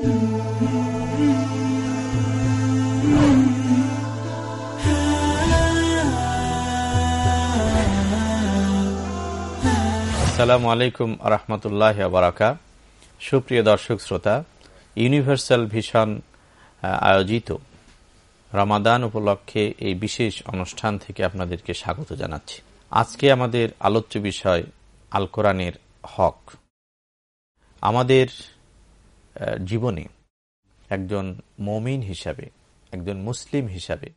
আসসালামু আলাইকুম রহমতুল্লাহ বারাকা সুপ্রিয় দর্শক শ্রোতা, ইউনিভার্সাল ভিশন আয়োজিত রমাদান উপলক্ষে এই বিশেষ অনুষ্ঠান থেকে আপনাদেরকে স্বাগত জানাচ্ছি। আজকে আমাদের আলোচ্য বিষয় আল কোরআনের হক। আমাদের জীবনে, একজন মমিন হিসাবে, একজন মুসলিম হিসাবে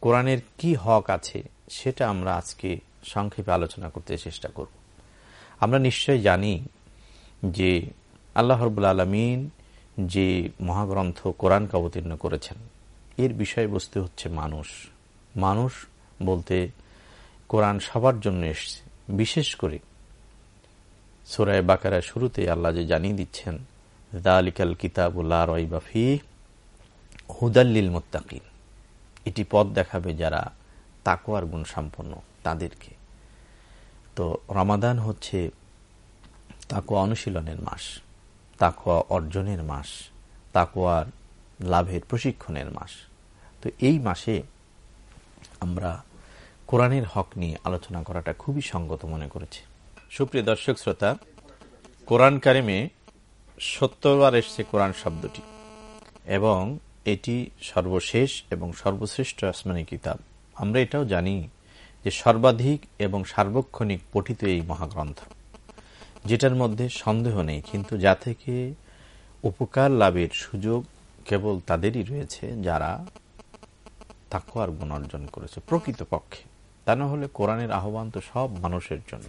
কোরআনের কি হক আছে সেটা আমরা আজকে সংক্ষেপে আলোচনা করতে চেষ্টা করব। আমরা নিশ্চয় জানি যে আল্লাহ রবুল আলমিন যে মহাগ্রন্থ কোরআনকে অবতীর্ণ করেছেন, এর বিষয়বস্তু হচ্ছে মানুষ। মানুষ বলতে কোরআন সবার জন্য এসছে। বিশেষ করে সোরায় বাকারা শুরুতে আল্লাহ যে জানিয়ে দিচ্ছেন দালিকাল কিতাবুল্লাহ রইবাফি হুদাল্লিল মোত্তাকিন। এটি পথ দেখাবে যারা তাকোয়ার গুণ সম্পন্ন তাদেরকে। তো রমাদান হচ্ছে তাকোয়া অনুশীলনের মাস তাকোয়া অর্জনের মাস তাকোয়ার লাভের প্রশিক্ষণের মাস। তো এই মাসে আমরা কোরআনের হক নিয়ে আলোচনা করাটা খুবই সঙ্গত মনে করেছি। সুপ্রিয় দর্শক, শ্রোতা, কোরআন কারিমে সত্তরবার এসছে কোরআন শব্দটি, এবং এটি সর্বশেষ এবং সর্বশ্রেষ্ঠ আসমানি কিতাব। আমরা এটাও জানি যে সর্বাধিক এবং সার্বক্ষণিক পঠিত এই মহাগ্রন্থ, যেটার মধ্যে সন্দেহ নেই, কিন্তু যা থেকে উপকার লাভের সুযোগ কেবল তাদেরই রয়েছে যারা তাকুয়ার গুণ অর্জন করেছে প্রকৃত পক্ষে তা না হলে কোরআনের আহ্বান তো সব মানুষের জন্য।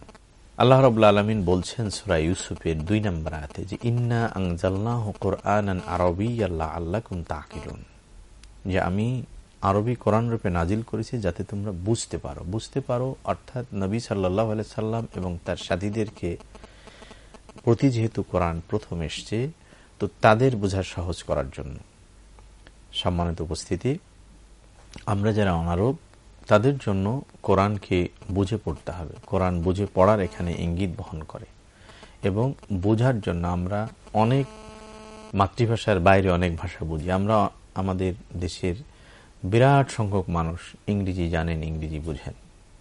আল্লাহ রবুল্লা আলমিন বলছেন সুরা ইউসুফের দুই নম্বর আয়াতে যে, ইন্না আংজাল্লাহ কোরআন আরবি আল্লাহ আল্লাহ কুম তাকিলুন যে, আমি আরবি কোরআন রূপে নাজিল করেছি যাতে তোমরা বুঝতে পারো। বুঝতে পারো, অর্থাৎ নবী সাল্লাহ সাল্লাম এবং তার সাথীদেরকে প্রতি যেহেতু কোরআন প্রথম এসছে, তো তাদের বোঝা সহজ করার জন্য সম্মানিত উপস্থিতি, আমরা যারা অনারব তাদের জন্য কোরআনকে বুঝে পড়তে হবে। কোরআন বুঝে পড়ার এখানে ইঙ্গিত বহন করে। এবং বোঝার জন্য আমরা অনেক মাতৃভাষার বাইরে অনেক ভাষা বুঝি। আমরা আমাদের দেশের বিরাট সংখ্যক মানুষ ইংরেজি জানেন, ইংরেজি বুঝেন।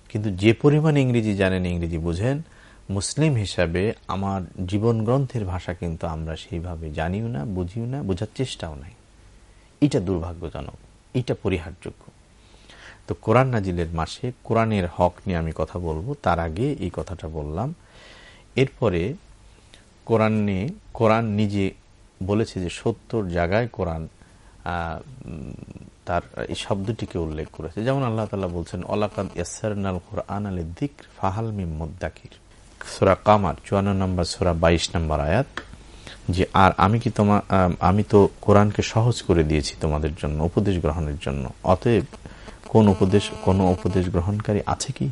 কিন্তু যে পরিমাণ ইংরেজি জানেন, ইংরেজি বুঝেন, মুসলিম হিসাবে আমার জীবন গ্রন্থের ভাষা কিন্তু আমরা সেইভাবে জানিও না, বুঝিও না, বোঝার চেষ্টাও নাই। এটা দুর্ভাগ্যজনক, এটা পরিহারযোগ্য। তো কোরআন নাজিলের মাসে কোরআনের হক নিয়ে আমি কথা বলব। তার আগে এই কথাটা বললাম। এরপরে কোরআন নিয়ে, কোরআন নিজে বলেছে যে সত্তর জায়গায় কোরআন তার এই শব্দটিকে উল্লেখ করেছে। যেমন আল্লাহ তালা বলছেন অলাকাদ ইয়াসারনাল কোরআন আলী দিক ফাহাল মিমুদ্দাকির সোরা কামার, চুয়ান্ন নম্বর, সোরা বাইশ নম্বর আয়াত। যে, আর আমি কি তোমার আমি তো কোরআনকে সহজ করে দিয়েছি তোমাদের জন্য, উপদেশ গ্রহণের জন্য। অতএব কোন উপদেশ কোন উপদেশ গ্রহণকারী আছে কি?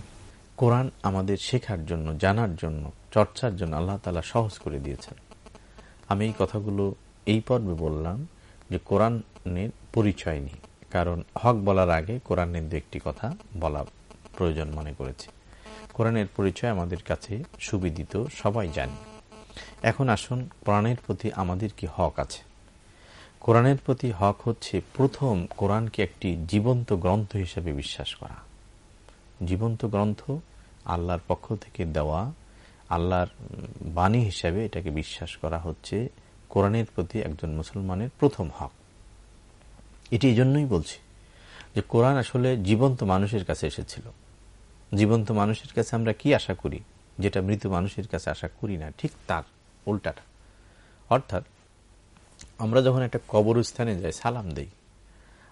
কোরআন আমাদের শেখার জন্য, জানার জন্য, চর্চার জন্য আল্লাহ তালা সহজ করে দিয়েছেন। আমি এই কথাগুলো এই পর্বে বললাম যে কোরআনের পরিচয় নেই। কারণ হক বলার আগে কোরআনের দু একটি কথা বলা প্রয়োজন মনে করেছে। কোরআনের পরিচয় আমাদের কাছে সুবিদিত, সবাই জানি। এখন আসুন কোরআনের প্রতি আমাদের কি হক আছে? কোরআনের প্রতি হক হচ্ছে প্রথম কোরআনকে একটি জীবন্ত গ্রন্থ হিসেবে বিশ্বাস করা। জীবন্ত গ্রন্থ আল্লাহর পক্ষ থেকে দেওয়া, আল্লাহর বাণী হিসাবে এটাকে বিশ্বাস করা হচ্ছে কোরআনের প্রতি একজন মুসলমানের প্রথম হক। এটি এই জন্যই বলছি যে কোরআন আসলে জীবন্ত মানুষের কাছে এসেছিল। জীবন্ত মানুষের কাছে আমরা কি আশা করি? যেটা মৃত মানুষের কাছে আশা করি না, ঠিক তার, উল্টাটা। অর্থাৎ আমরা যখন একটা কবরস্থানে যাই, সালাম দেই।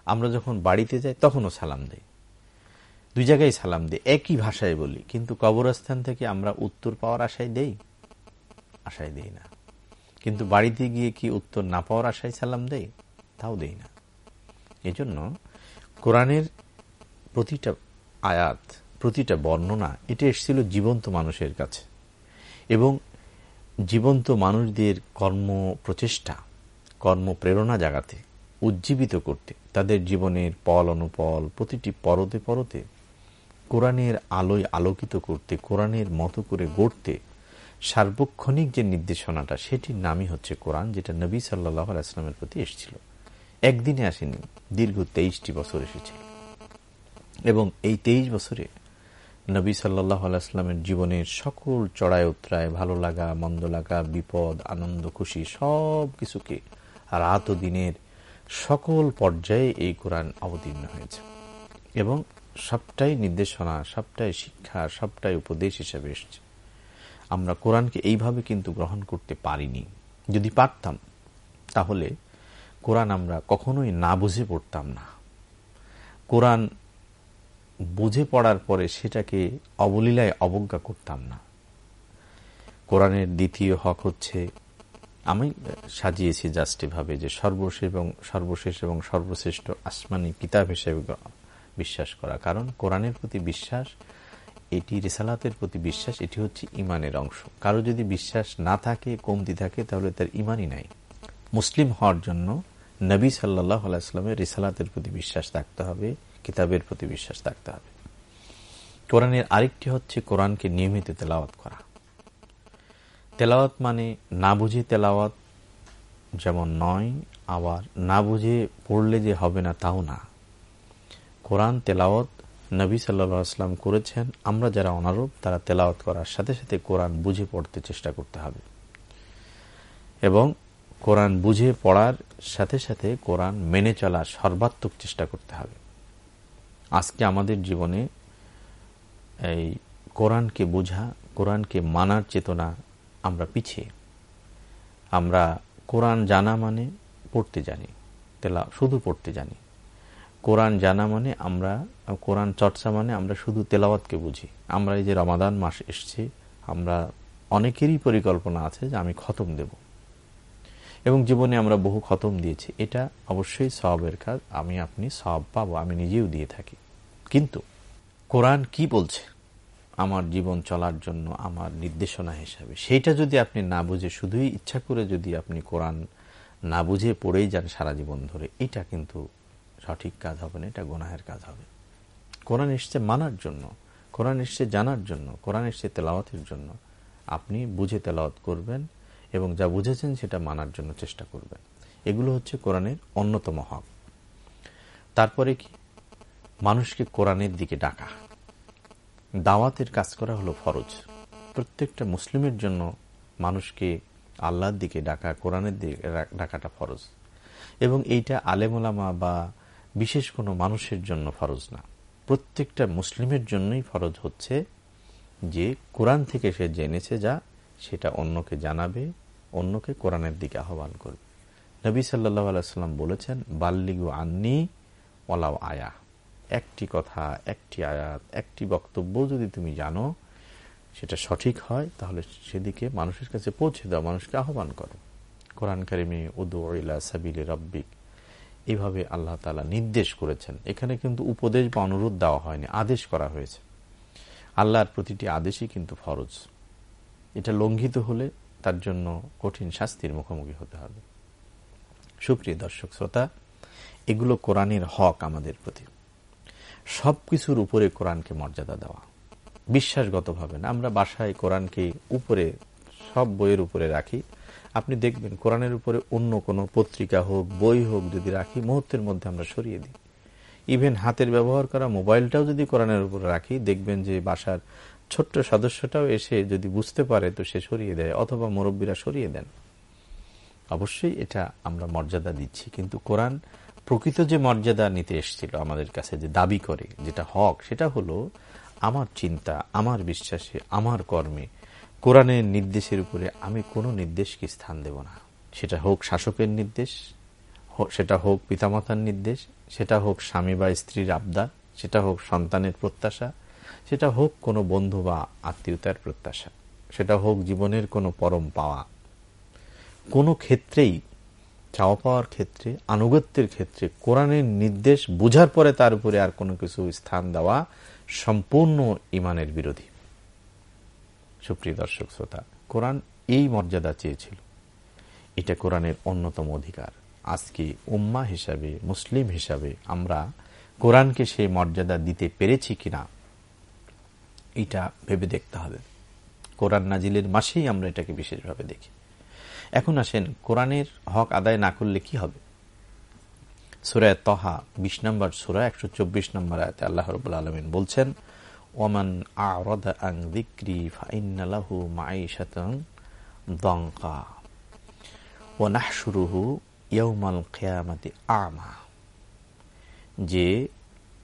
আমরা যখন বাড়িতে যাই, তখনও সালাম দেই। দুই জায়গায় সালাম দেই, একই ভাষায় বলি। কিন্তু কবরস্থান থেকে আমরা উত্তর পাওয়ার আশায় দেই আশায় দেই না। কিন্তু বাড়িতে গিয়ে কি উত্তর না পাওয়ার আশায় সালাম দেই? তাও দেই না। এজন্য কোরআনের প্রতিটা আয়াত, প্রতিটা বর্ণনা, এটা এসেছিল জীবন্ত মানুষের কাছে। এবং জীবন্ত মানুষদের কর্ম প্রচেষ্টা কর্মপ্রেরণা জাগাতে, উজ্জীবিত করতে, তাদের জীবনের পল অনুপল প্রতিটি পরতে পরতে কোরআনের আলোয় আলোকিত করতে, কোরআনের মতো করে গড়তে সার্বক্ষণিক যে নির্দেশনাটা, সেটির নামই হচ্ছে কোরআন, যেটা নবী সাল্লাহ আলাইস্লামের প্রতি এসেছিল। একদিনে আসেনি, দীর্ঘ তেইশটি বছর এসেছিল এবং এই তেইশ বছরে নবী সাল্লাহ আলাইস্লামের জীবনের সকল চড়ায় উত্তরায় ভালো লাগা, মন্দ লাগা, বিপদ, আনন্দ, খুশি সব কিছুকে রাত ও দিনের সকল পর্যায়ে এই কোরআন অবতীর্ণ হয়েছে। এবং সবটাই নির্দেশনা, সবটাই শিক্ষা, সবটাই উপদেশ হিসেবে এসছে। আমরা কোরআনকে এইভাবে কিন্তু গ্রহণ করতে পারিনি। যদি পারতাম, তাহলে কোরআন আমরা কখনোই না বুঝে পড়তাম না। কোরআন বুঝে পড়ার পরে সেটাকে অবলীলায় অবজ্ঞা করতাম না। কোরআনের দ্বিতীয় হক হচ্ছে আমি সাজিয়েছি জাস্ট এভাবে যে সর্বশেষ এবং সর্বশেষ এবং সর্বশ্রেষ্ঠ আসমানি কিতাব হিসেবে বিশ্বাস করা। কারণ কোরআনের প্রতি বিশ্বাস, এটি রেসালাতের প্রতি বিশ্বাস, এটি হচ্ছে ইমানের অংশ। কারও যদি বিশ্বাস না থাকে, কমতি থাকে, তাহলে তার ইমানই নাই। মুসলিম হওয়ার জন্য নবী সাল্লাহ আলাইস্লামের রেসালাতের প্রতি বিশ্বাস থাকতে হবে, কিতাবের প্রতি বিশ্বাস থাকতে হবে। কোরআনের আরেকটি হচ্ছে কোরআনকে নিয়মিত তেলাওয়াত করা। তেলাওয়াত মানে না বুঝে তেলাওয়াত যেমন নয়, আবার না বুঝে পড়লে যে হবে না তাও না। কোরআন তেলাওয়াত নবী সাল্লাম করেছেন, আমরা যারা অনারূপ, তারা তেলাওয়াত করার সাথে সাথে কোরআন বুঝে পড়তে চেষ্টা করতে হবে। এবং কোরআন বুঝে পড়ার সাথে সাথে কোরআন মেনে চলার সর্বাত্মক চেষ্টা করতে হবে। আজকে আমাদের জীবনে এই কোরআনকে বোঝা, কোরআনকে মানার চেতনা আমরা পিছিয়ে। আমরা কোরআন জানা মানে পড়তে জানি, তেলা, শুধু পড়তে জানি। কোরআন জানা মানে আমরা, কোরআন চর্চা মানে আমরা শুধু তেলাওয়াতকে বুঝি। আমরা এই যে রমাদান মাস এসছে, আমরা অনেকেরই পরিকল্পনা আছে যে আমি খতম দেব। এবং জীবনে আমরা বহু খতম দিয়েছি, এটা অবশ্যই সবের কাজ, আমি, আপনি সব পাবো, আমি নিজেও দিয়ে থাকি। কিন্তু কোরআন কি বলছে? আমার জীবন চলার জন্য আমার নির্দেশনা হিসাবে। সেইটা যদি আপনি না বুঝে, শুধুই ইচ্ছা করে যদি আপনি কোরআন না বুঝে পড়েই যান সারা জীবন ধরে, এটা কিন্তু সঠিক কাজ হবে না, এটা গোনাহের কাজ হবে। কোরআন এসছে মানার জন্য, কোরআন এসছে জানার জন্য, কোরআন এসছে তেলাওয়াতের জন্য। আপনি বুঝে তেলাওয়াত করবেন এবং যা বুঝেছেন সেটা মানার জন্য চেষ্টা করবেন। এগুলো হচ্ছে কোরআনের অন্যতম হক। তারপরে কি? মানুষকে কোরআনের দিকে ডাকা। দাওয়াতের কাজ করা হলো ফরজ। প্রত্যেকটা মুসলিমের জন্য মানুষকে আল্লাহর দিকে ডাকা, কোরআনের দিকে ডাকাটা ফরজ। এবং এইটা আলেমোলামা বা বিশেষ কোনো মানুষের জন্য ফরজ না। প্রত্যেকটা মুসলিমের জন্যই ফরজ হচ্ছে যে কোরআন থেকে সে জেনেছে যা, সেটা অন্যকে জানাবে, অন্যকে কোরআনের দিকে আহ্বান করবে। নবী সাল্লাহ আলাইসাল্লাম বলেছেন, বাল্লিগু আন্নি ওলাও আয়া। একটি কথা, একটি আয়াত, একটি বক্তব্য যদি তুমি জানো, সেটা সঠিক হয়, তাহলে সেদিকে মানুষের কাছে পৌঁছে দাও, মানুষকে আহ্বান করো। কোরআন কারিমে উদু সাবিলে রব্বিক। এভাবে আল্লাহ তালা নির্দেশ করেছেন। এখানে কিন্তু উপদেশ বা অনুরোধ দেওয়া হয়নি, আদেশ করা হয়েছে। আল্লাহর প্রতিটি আদেশই কিন্তু ফরজ। এটা লঙ্ঘিত হলে তার জন্য কঠিন শাস্তির মুখোমুখি হতে হবে। সুপ্রিয় দর্শক, শ্রোতা, এগুলো কোরআনের হক আমাদের প্রতি। সব কিছুর উপরে কোরআনকে মর্যাদা দেওয়া। বিশ্বাসগতভাবে না, আমরা বাসায় কোরআনকে উপরে, সব বইয়ের উপরে রাখি। আপনি দেখবেন কোরআনের উপরে অন্য কোনো পত্রিকা হোক, বই হোক যদি রাখি, মুহূর্তের মধ্যে আমরা সরিয়ে দিই। ইভেন হাতের ব্যবহার করা মোবাইলটাও যদি কোরআনের উপরে রাখি, দেখবেন যে বাসার ছোট্ট সদস্যটাও এসে যদি বুঝতে পারে তো সে সরিয়ে দেয়, অথবা মুরব্বীরা সরিয়ে দেন। অবশ্যই এটা আমরা মর্যাদা দিচ্ছি, কিন্তু কোরআন প্রকৃত যে মর্যাদা নিতে এসেছিল আমাদের কাছে, যে দাবি করে, যেটা হক, সেটা হলো আমার চিন্তা, আমার বিশ্বাসে, আমার কর্মে। কোরআনের নির্দেশের উপরে আমি কোনো নির্দেশকে স্থান দেব না। সেটা হোক শাসকের নির্দেশ সেটা হোক পিতামাতার নির্দেশ, সেটা হোক স্বামী বা স্ত্রীর আবদার, সেটা হোক সন্তানের প্রত্যাশা, সেটা হোক কোনো বন্ধু বা আত্মীয়তার প্রত্যাশা, সেটা হোক জীবনের কোনো পরম পাওয়া। কোনো ক্ষেত্রেই চাওয়া পাওয়ার ক্ষেত্রে, আনুগত্যের ক্ষেত্রে, কোরআনের নির্দেশ বুঝার পরে তার উপরে আর কোনো কিছু স্থান দেওয়া সম্পূর্ণ ইমানের বিরোধী। সুপ্রিয় দর্শক শ্রোতা, কোরআন এই মর্যাদা চেয়েছিল। এটা কোরআনের অন্যতম অধিকার। আজকে উম্মা হিসাবে, মুসলিম হিসাবে আমরা কোরআনকে সেই মর্যাদা দিতে পেরেছি কিনা, এটা ভেবে দেখতে হবে। কোরআন নাজিলের মাসেই আমরা এটাকে বিশেষভাবে দেখি। এখন আসেন, কোরআনের হক আদায় না করলে কি হবে? সুরায় তহা, বিশ নম্বর সুরা, একশো চব্বিশ নম্বর আয়তে আল্লাহ রবুল আলমিন বলছেন ওমান মাইশাতং দঙ্কা ও আমা যে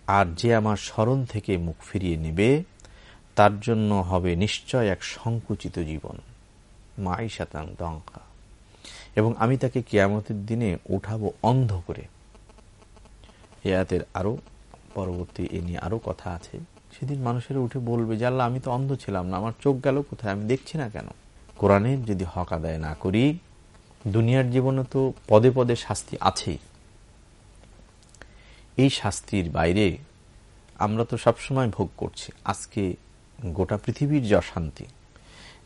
আর যে আমার স্মরণ থেকে মুখ ফিরিয়ে নেবে, তার জন্য হবে নিশ্চয় এক সংকুচিত জীবন মাই শাতাং দঙ্কা এবং আমি তাকে কেয়ামতের দিনে উঠাবো অন্ধ করে। এয়াতের আরও পরবর্তী এ নিয়ে আরও কথা আছে। সেদিন মানুষের উঠে বলবে, যে আল্লাহ, আমি তো অন্ধ ছিলাম না, আমার চোখ গেল কোথায়? আমি দেখছি না কেন? কোরআনের যদি হক আদায় না করি, দুনিয়ার জীবনে তো পদে পদে শাস্তি আছেই। এই শাস্তির বাইরে আমরা তো সবসময় ভোগ করছি। আজকে গোটা পৃথিবীর যে অশান্তি,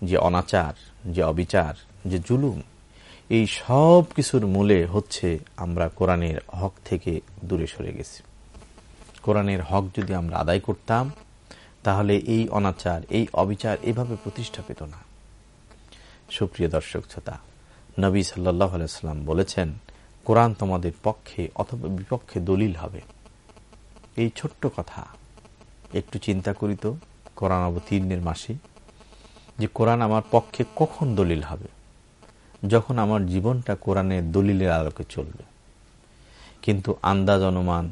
যে অনাচার, যে অবিচার, যে জুলুম এই সব কিছুর মূলে হচ্ছে আমরা কোরআনের হক থেকে দূরে সরে গেছি। কোরআনের হক যদি আমরা আদায় করতাম, তাহলে এই অনাচার, এই অবিচার এভাবে প্রতিষ্ঠা পেত না। সুপ্রিয় দর্শক শ্রোতা, নবী সাল্লাহ আলাইসাল্লাম বলেছেন, কোরআন তোমাদের পক্ষে অথবা বিপক্ষে দলিল হবে। এই ছোট্ট কথা, একটু চিন্তা করি তো কোরআন অবতীর্ণের মাসে, যে কোরআন আমার পক্ষে কখন দলিল হবে? যখন আমার জীবনটা কোরআনের দলিলের আলোকে চলবে। কিন্তু আন্দাজ, অনুমান,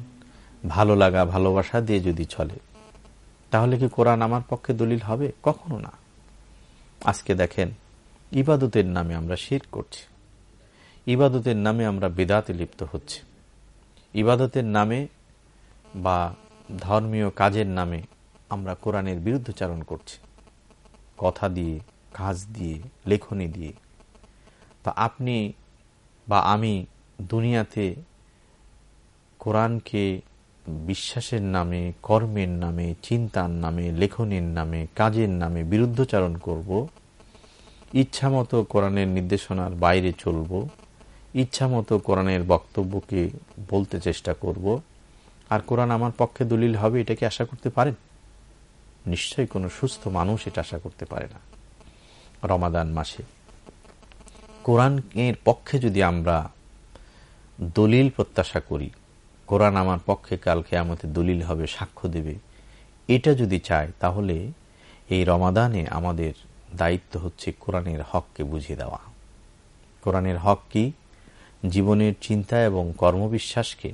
ভালো লাগা, ভালোবাসা দিয়ে যদি চলে, তাহলে কি কোরআন আমার পক্ষে দলিল হবে? কখনো না। আজকে দেখেন, ইবাদতের নামে আমরা শির করছি। ইবাদতের নামে আমরা বেদাতে লিপ্ত হচ্ছি। ইবাদতের নামে বা ধর্মীয় কাজের নামে আমরা কোরআনের বিরুদ্ধচারণ করছি। কথা দিয়ে, কাজ দিয়ে, লেখনী দিয়ে তা আপনি বা আমি দুনিয়াতে কোরআনকে বিশ্বাসের নামে, কর্মের নামে, চিন্তার নামে, লেখনের নামে, কাজের নামে বিরুদ্ধচারণ করব, ইচ্ছামতো কোরআনের নির্দেশনার বাইরে চলব, ইচ্ছামতো কোরআনের বক্তব্যকে বলতে চেষ্টা করব, আর কোরআন আমার পক্ষে দলিল হবে এটা কি আশা করতে পারেন? নিশ্চয়ই কোনো সুস্থ মানুষ এটা আশা করতে পারে না। রমাদান মাসে কোরআনের পক্ষে যদি আমরা দলিল প্রত্যাশা করি, কোরআন আমার পক্ষে কালকে আমাদের দলিল হবে, সাক্ষ্য দেবে, এটা যদি চায় তাহলে এই রমাদানে আমাদের দায়িত্ব হচ্ছে কোরআনের হককে বুঝিয়ে দেওয়া। কোরআনের হক কি? জীবনের চিন্তা এবং কর্মবিশ্বাসকে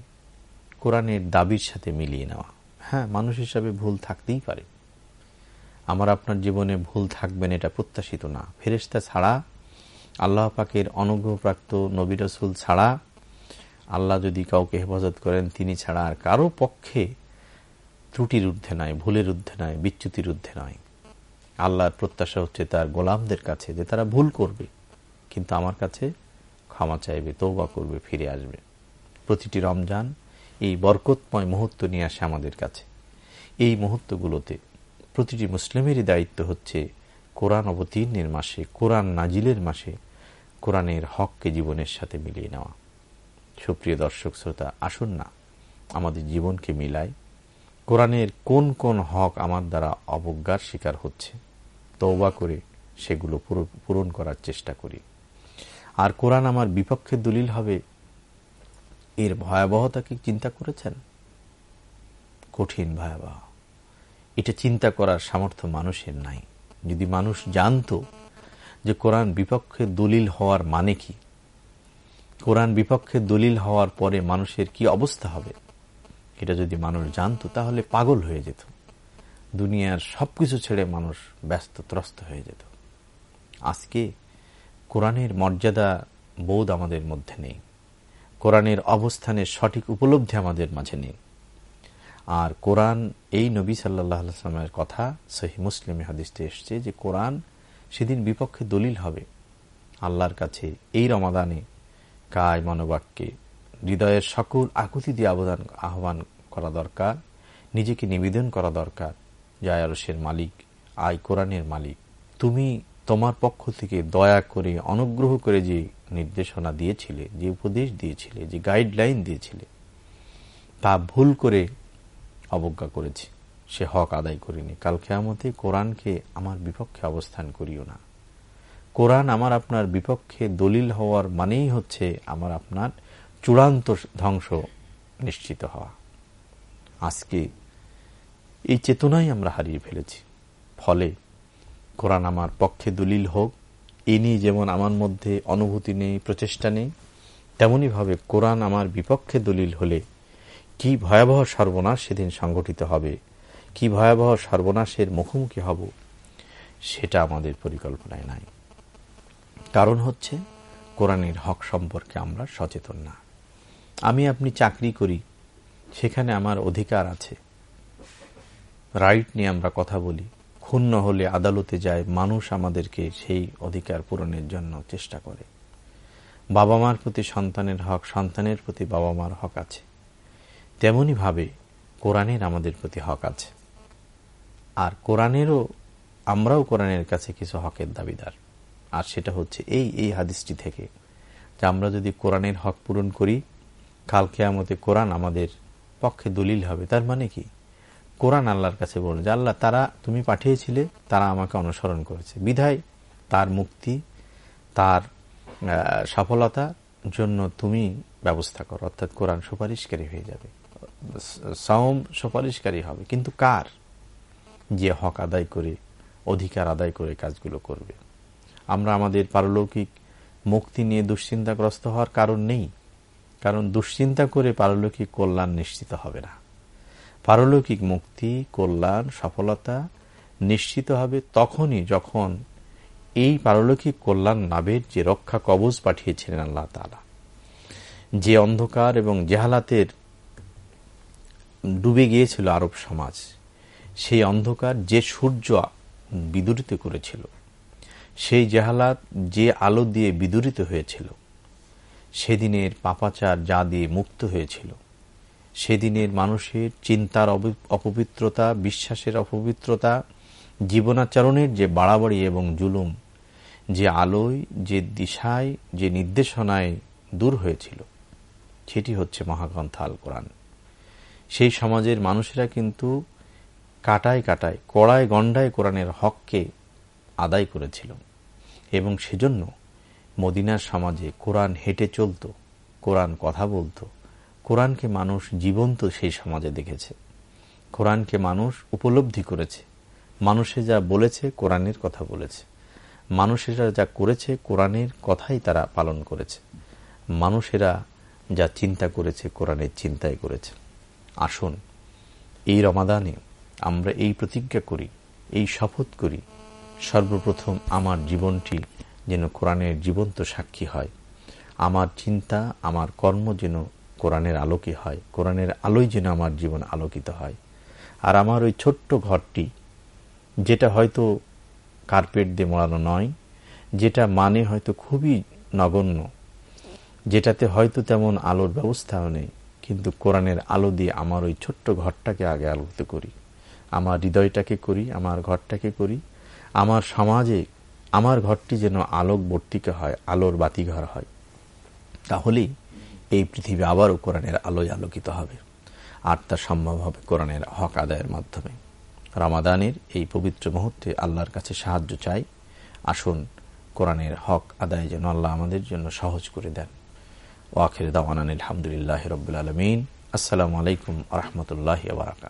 কোরআনের দাবির সাথে মিলিয়ে নেওয়া। হ্যাঁ মানুষ হিসাবে ভুল থাকতেই পারে। আমার আপনার জীবনে ভুল থাকবেন এটা প্রত্যাশিত না। ফেরেস্তা ছাড়া আল্লাহ পাকের অনুগ্রহপ্রাপ্ত নবী রসুল ছাড়া আল্লাহ যদি কাউকে হেফাজত করেন, তিনি ছাড়া আর কারও পক্ষে ত্রুটির ঊর্ধ্বে নয় ভুলের ঊর্ধ্বে নয় বিচ্যুতির ঊর্ধ্বে নয় আল্লাহর প্রত্যাশা হচ্ছে তার গোলামদের কাছে যে তারা ভুল করবে, কিন্তু আমার কাছে ক্ষমা চাইবে তৌবা করবে, ফিরে আসবে। প্রতিটি রমজান এই বরকতময় মুহূর্ত নিয়ে আসে আমাদের কাছে। এই মুহূর্তগুলোতে প্রতিটি মুসলিমেরই দায়িত্ব হচ্ছে কোরআন অবতীর্ণের মাসে, কোরআন নাজিলের মাসে কোরআনের হককে জীবনের সাথে মিলিয়ে নেওয়া। সুপ্রিয় দর্শক শ্রোতা, আসুন না, আমাদের জীবনকে মিলাই কোরআনের কোন কোন হক আমার দ্বারা অবজ্ঞার শিকার হচ্ছে তৌবা করে সেগুলো পূরণ করার চেষ্টা করি। আর কোরআন আমার বিপক্ষে দলিল হবে, এর ভয়াবহতা কি চিন্তা করেছেন? কঠিন ভয়াবহ। এটা চিন্তা করার সামর্থ্য মানুষের নাই। যদি মানুষ জানত যে কোরআন বিপক্ষে দলিল হওয়ার মানে কি, কোরআন বিপক্ষে দলিল হওয়ার পরে মানুষের কি অবস্থা হবে, এটা যদি মানুষ জানত তাহলে পাগল হয়ে যেত। দুনিয়ার সবকিছু ছেড়ে মানুষ ব্যস্ত, ত্রস্ত হয়ে যেত। আজকে কোরআনের মর্যাদা বোধ আমাদের মধ্যে নেই। কোরআনের অবস্থানের সঠিক উপলব্ধি আমাদের মাঝে নেই। আর কোরআন, এই নবী সাল্লাহ কথা সহি মুসলিম হাদিসতে এসছে যে কোরআন সেদিন বিপক্ষে দলিল হবে। আল্লাহর কাছে এই রমাদানে কায় মনোবাক্যে হৃদয়ের সকল আকুতি দিয়ে আবেদন, আহ্বান করা দরকার, নিজেকে নিবেদন করা দরকার। যায় আরসের মালিক, আয় কোরআনের মালিক। তুমি তোমার পক্ষ থেকে দয়া করে, অনুগ্রহ করে যে নির্দেশনা দিয়েছিলে, যে উপদেশ দিয়েছিলে, যে গাইডলাইন দিয়েছিলে, তা ভুল করে অবজ্ঞা করেছি। সে হক আদায় করিনি। কাল কেয়ামতে কোরআনকে আমার বিপক্ষে অবস্থান করিও না। কোরআন আমার আপনার বিপক্ষে দলিল হওয়ার মানেই হচ্ছে আমার আপনার চূড়ান্ত ধ্বংস নিশ্চিত হওয়া। আজকে এই চেতনাই আমরা হারিয়ে ফেলেছি। ফলে কোরআন আমার পক্ষে দলিল হোক, এ নিয়ে যেমন আমার মধ্যে অনুভূতি নেই, প্রচেষ্টা নেই তেমনইভাবে কোরআন আমার বিপক্ষে দলিল হলে কি ভয়াবহ সর্বনাশ সেদিন সংগঠিত হবে? কি ভয়াবহ সর্বনাশের মুখোমুখি হব? সেটা আমাদের পরিকল্পনায় নাই। কারণ হচ্ছে, কোরআনের হক সম্পর্কে আমরা সচেতন না। আমি আপনি চাকরি করি, সেখানে আমার অধিকার আছে। রাইট নিয়ে আমরা কথা বলি, ক্ষুণ্ণ হলে আদালতে যায়, মানুষ আমাদেরকে সেই অধিকার পূরণের জন্য চেষ্টা করে। বাবা মার প্রতি সন্তানের হক, সন্তানের প্রতি বাবা মার হক আছে। তেমনইভাবে কোরআনের আমাদের প্রতি হক আছে। আর কোরআনেরও, আমরাও কোরআনের কাছে কিছু হকের দাবিদার। আর সেটা হচ্ছে এই এই হাদিসটি থেকে যে আমরা যদি কোরআনের হক পূরণ করি, কাল কেয়ামতে কোরআন আমাদের পক্ষে দলিল হবে। তার মানে কি? কোরআন আল্লাহর কাছে বলুন যে, আল্লাহ, তারা তুমি পাঠিয়েছিলে, তারা আমাকে অনুসরণ করেছে। বিধায় তার মুক্তি, তার সফলতার জন্য তুমি ব্যবস্থা করো, অর্থাৎ কোরআন সুপারিশকারী হয়ে যাবে। সাওম সুপারিশকারী হবে। কিন্তু কার? যে হক আদায় করে, অধিকার আদায় করে কাজগুলো করবে। আমরা আমাদের পারলৌকিক মুক্তি নিয়ে দুশ্চিন্তাগ্রস্ত হওয়ার কারণ নেই। কারণ দুশ্চিন্তা করে পারলৌকিক কল্যাণ নিশ্চিত হবে না। পারলৌকিক মুক্তি, কল্যাণ, সফলতা নিশ্চিত হবে তখনই যখন এই পারলৌকিক কল্যাণ লাভের যে রক্ষা কবচ পাঠিয়েছিলেন আল্লাহ তালা যে অন্ধকার এবং জেহালাতের ডুবে গিয়েছিল আরব সমাজ। সেই অন্ধকার যে সূর্য বিদুরিত করেছিল, সেই জেহালাত যে আলো দিয়ে বিদুরিত হয়েছিল, সেদিনের পাপাচার যা দিয়ে মুক্ত হয়েছিল, সেদিনের মানুষের চিন্তার অপবিত্রতা, বিশ্বাসের অপবিত্রতা, জীবনাচরণের যে বাড়াবাড়ি এবং জুলুম, যে আলোয়, যে দিশায়, যে নির্দেশনায় দূর হয়েছিল, সেটি হচ্ছে মহাগ্রন্থ আল কোরআন। সেই সমাজের মানুষেরা কিন্তু কাটায় কাটায়, কড়ায় গণ্ডায় কোরআনের হককে আদায় করেছিল। এবং সেজন্য মদিনার সমাজে কোরআন হেঁটে চলত, কোরআন কথা বলতো। কোরআনকে মানুষ জীবন্ত সেই সমাজে দেখেছে। কোরআনকে মানুষ উপলব্ধি করেছে। মানুষে যা বলেছে কোরআনের কথা বলেছে। মানুষেরা যা করেছে কোরআনের কথাই তারা পালন করেছে। মানুষেরা যা চিন্তা করেছে কোরআনের চিন্তাই করেছে। আসুন, এই রমাদানে আমরা এই প্রতিজ্ঞা করি, এই শপথ করি, সর্বপ্রথম আমার জীবনটি যেন কোরআনের জীবন্ত সাক্ষী হয়, আমার চিন্তা, আমার কর্ম যেন কোরআনের আলোকে হয়, কোরআনের আলোই যেন আমার জীবন আলোকিত হয়। আর আমার ওই ছোট্ট ঘরটি, যেটা হয়তো কার্পেট দিয়ে মোড়ানো নয়, যেটা মানে হয়তো খুবই নগণ্য, যেটাতে হয়তো তেমন আলোর ব্যবস্থাও নেই কিন্তু কোরআনের আলো দিয়ে আমার ওই ছোট্ট ঘরটাকে আগে আলোকিত করি। আমার হৃদয়টাকে করি, আমার ঘরটাকে করি। আমার সমাজে আমার ঘরটি যেন আলোক বর্তিকা হয়, আলোর বাতিঘর হয়। তাহলেই এই পৃথিবী আবারও কোরআনের আলোয় আলোকিত হবে। আর তা সম্ভব হবে কোরআনের হক আদায়ের মাধ্যমে। রামাদানের এই পবিত্র মুহূর্তে আল্লাহর কাছে সাহায্য চাই। আসুন কোরআনের হক আদায় যেন আল্লাহ আমাদের জন্য সহজ করে দেন। ওয়াখির দাওয়ান আলহামদুলিল্লাহ রবিল আলমিন আসসালামু আলাইকুম রহমতুল্লাহ বারাকা